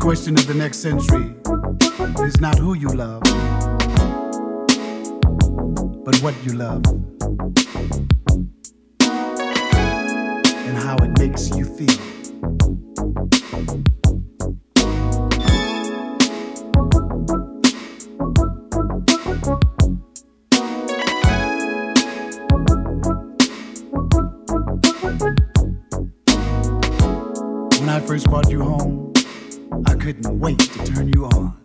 question of the next century is not who you love, but what you love and how it makes you feel. When I first brought you home, I couldn't wait to turn you on.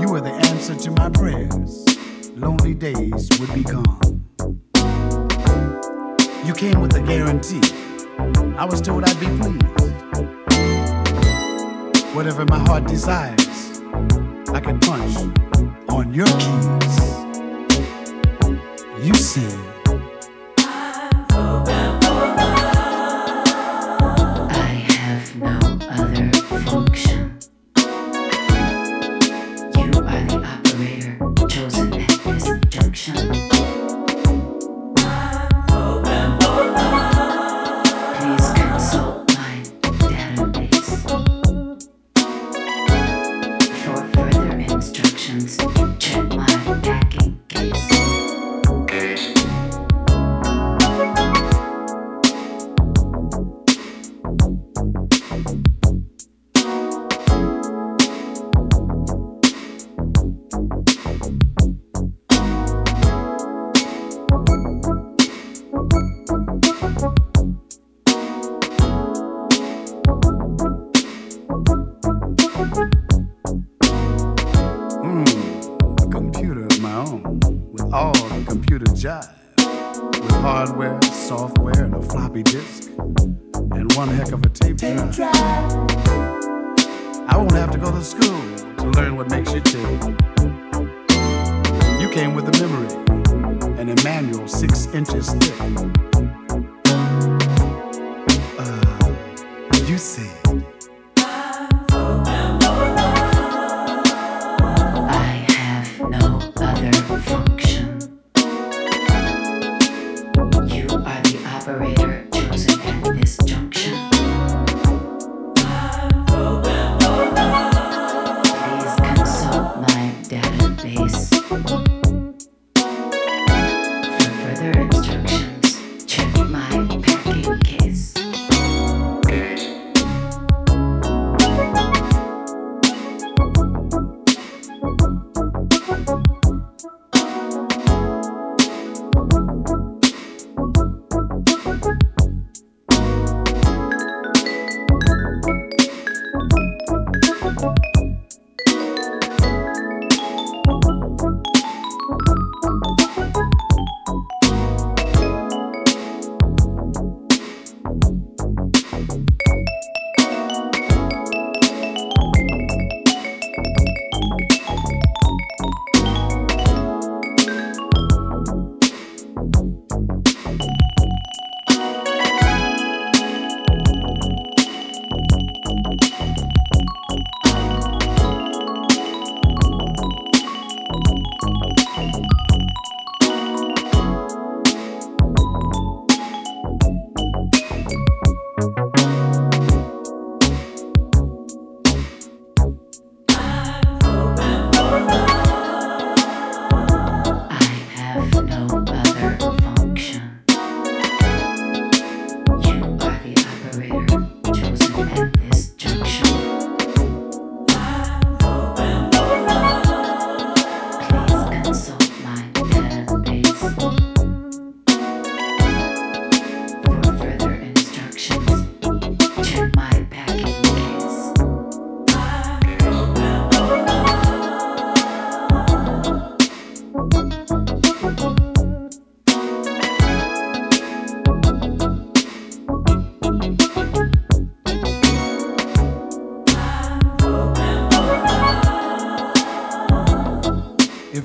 You were the answer to my prayers. Lonely days would be gone. You came with a guarantee. I was told I'd be pleased. Whatever my heart desires, I can punch on your keys. You said. Jive. With hardware, software, and a floppy disk. And one heck of a tape drive. I won't have to go to school to learn what makes you tick. You came with a memory and a manual six inches thick. Uh, you said. Further instructions,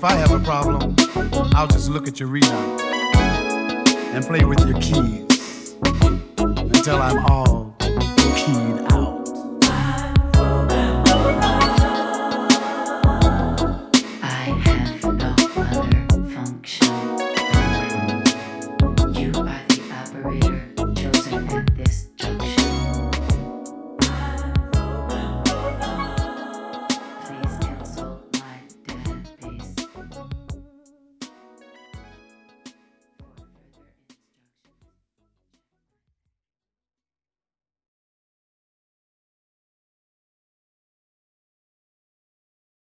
If I have a problem, I'll just look at your readout and play with your keys until I'm all keyed out.